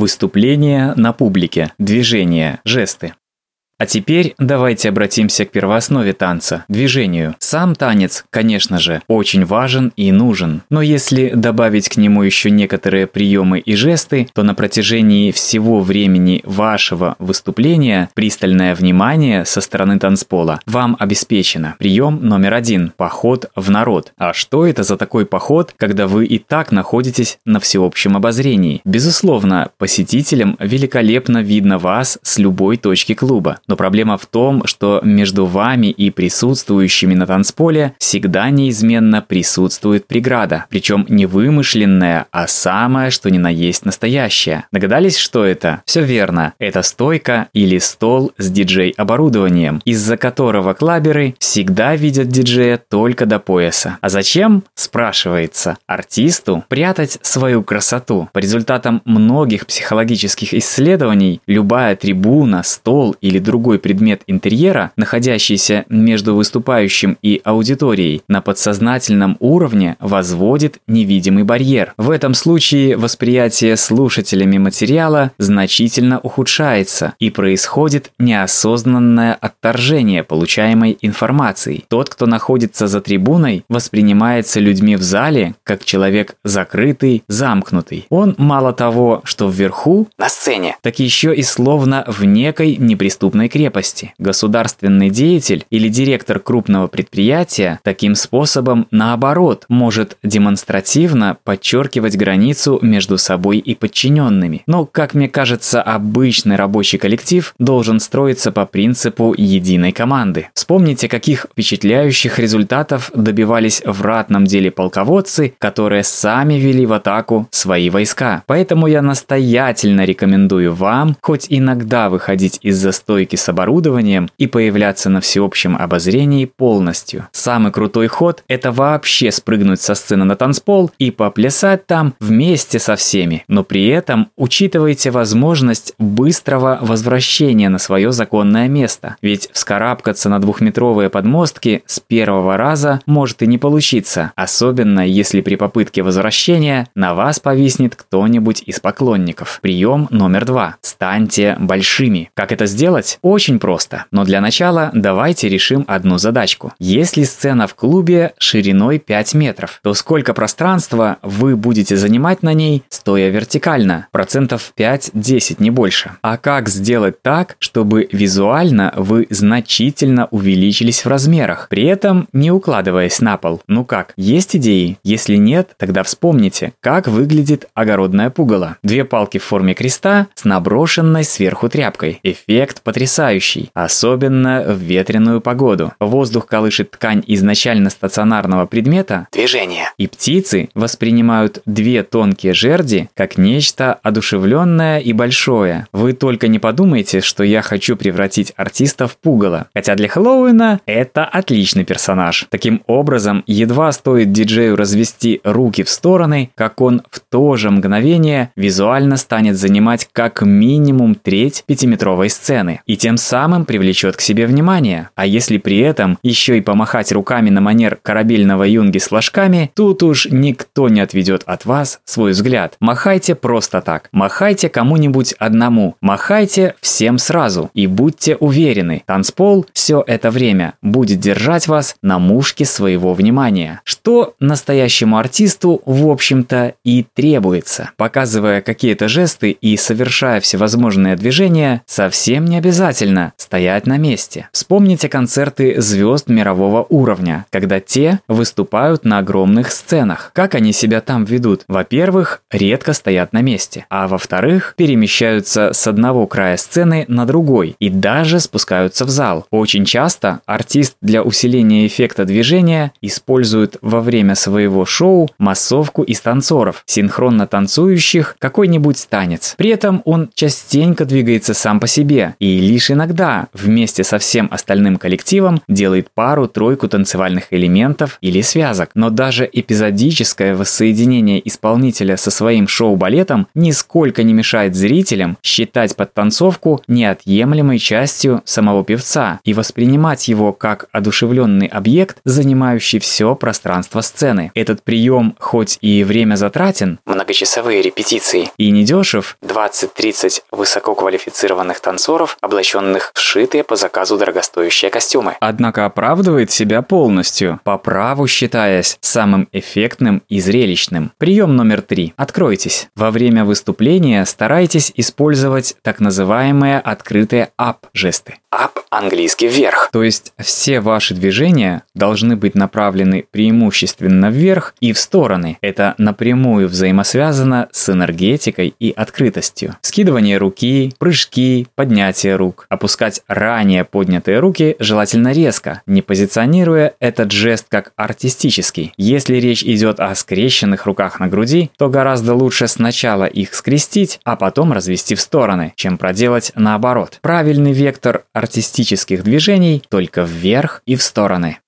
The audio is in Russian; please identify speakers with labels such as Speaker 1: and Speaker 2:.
Speaker 1: Выступление на публике, движения, жесты. А теперь давайте обратимся к первооснове танца – движению. Сам танец, конечно же, очень важен и нужен. Но если добавить к нему еще некоторые приемы и жесты, то на протяжении всего времени вашего выступления пристальное внимание со стороны танцпола вам обеспечено. Прием номер один – поход в народ. А что это за такой поход, когда вы и так находитесь на всеобщем обозрении? Безусловно, посетителям великолепно видно вас с любой точки клуба. Но проблема в том, что между вами и присутствующими на танцполе всегда неизменно присутствует преграда. Причем не вымышленная, а самое, что ни на есть настоящее. Догадались, что это? Все верно. Это стойка или стол с диджей-оборудованием, из-за которого клаберы всегда видят диджея только до пояса. А зачем? Спрашивается. Артисту прятать свою красоту. По результатам многих психологических исследований, любая трибуна, стол или другой другой предмет интерьера, находящийся между выступающим и аудиторией, на подсознательном уровне возводит невидимый барьер. В этом случае восприятие слушателями материала значительно ухудшается и происходит неосознанное отторжение получаемой информации. Тот, кто находится за трибуной, воспринимается людьми в зале как человек закрытый, замкнутый. Он мало того, что вверху, на сцене, так еще и словно в некой неприступной крепости. Государственный деятель или директор крупного предприятия таким способом, наоборот, может демонстративно подчеркивать границу между собой и подчиненными. Но, как мне кажется, обычный рабочий коллектив должен строиться по принципу единой команды. Вспомните, каких впечатляющих результатов добивались в ратном деле полководцы, которые сами вели в атаку свои войска. Поэтому я настоятельно рекомендую вам хоть иногда выходить из застойки с оборудованием и появляться на всеобщем обозрении полностью. Самый крутой ход – это вообще спрыгнуть со сцены на танцпол и поплясать там вместе со всеми, но при этом учитывайте возможность быстрого возвращения на свое законное место. Ведь вскарабкаться на двухметровые подмостки с первого раза может и не получиться, особенно если при попытке возвращения на вас повиснет кто-нибудь из поклонников. Прием номер два. Станьте большими. Как это сделать? Очень просто, но для начала давайте решим одну задачку. Если сцена в клубе шириной 5 метров, то сколько пространства вы будете занимать на ней, стоя вертикально? Процентов 5-10, не больше. А как сделать так, чтобы визуально вы значительно увеличились в размерах, при этом не укладываясь на пол? Ну как, есть идеи? Если нет, тогда вспомните, как выглядит огородное пугало. Две палки в форме креста с наброшенной сверху тряпкой. Эффект потрясающий потрясающий, особенно в ветреную погоду. Воздух колышет ткань изначально стационарного предмета движение, и птицы воспринимают две тонкие жерди как нечто одушевленное и большое. Вы только не подумайте, что я хочу превратить артиста в пугало. Хотя для Хэллоуина это отличный персонаж. Таким образом, едва стоит диджею развести руки в стороны, как он в то же мгновение визуально станет занимать как минимум треть пятиметровой сцены. И тем самым привлечет к себе внимание. А если при этом еще и помахать руками на манер корабельного юнги с флажками, тут уж никто не отведет от вас свой взгляд. Махайте просто так. Махайте кому-нибудь одному. Махайте всем сразу. И будьте уверены, танцпол все это время будет держать вас на мушке своего внимания. Что настоящему артисту, в общем-то, и требуется. Показывая какие-то жесты и совершая всевозможные движения, совсем не обязательно обязательно стоять на месте. Вспомните концерты звезд мирового уровня, когда те выступают на огромных сценах. Как они себя там ведут? Во-первых, редко стоят на месте, а во-вторых, перемещаются с одного края сцены на другой и даже спускаются в зал. Очень часто артист для усиления эффекта движения использует во время своего шоу массовку из танцоров, синхронно танцующих какой-нибудь танец. При этом он частенько двигается сам по себе и лишь лишь иногда вместе со всем остальным коллективом делает пару-тройку танцевальных элементов или связок. Но даже эпизодическое воссоединение исполнителя со своим шоу-балетом нисколько не мешает зрителям считать подтанцовку неотъемлемой частью самого певца и воспринимать его как одушевленный объект, занимающий все пространство сцены. Этот прием, хоть и время затратен, многочасовые репетиции, и недешев, 20-30 высококвалифицированных танцоров, облаченных в сшитые по заказу дорогостоящие костюмы. Однако оправдывает себя полностью, по праву считаясь самым эффектным и зрелищным. Прием номер три. Откройтесь. Во время выступления старайтесь использовать так называемые открытые up-жесты. Up английский вверх. То есть все ваши движения должны быть направлены преимущественно вверх и в стороны. Это напрямую взаимосвязано с энергетикой и открытостью. Скидывание руки, прыжки, поднятие Опускать ранее поднятые руки желательно резко, не позиционируя этот жест как артистический. Если речь идет о скрещенных руках на груди, то гораздо лучше сначала их скрестить, а потом развести в стороны, чем проделать наоборот. Правильный вектор артистических движений только вверх и в стороны.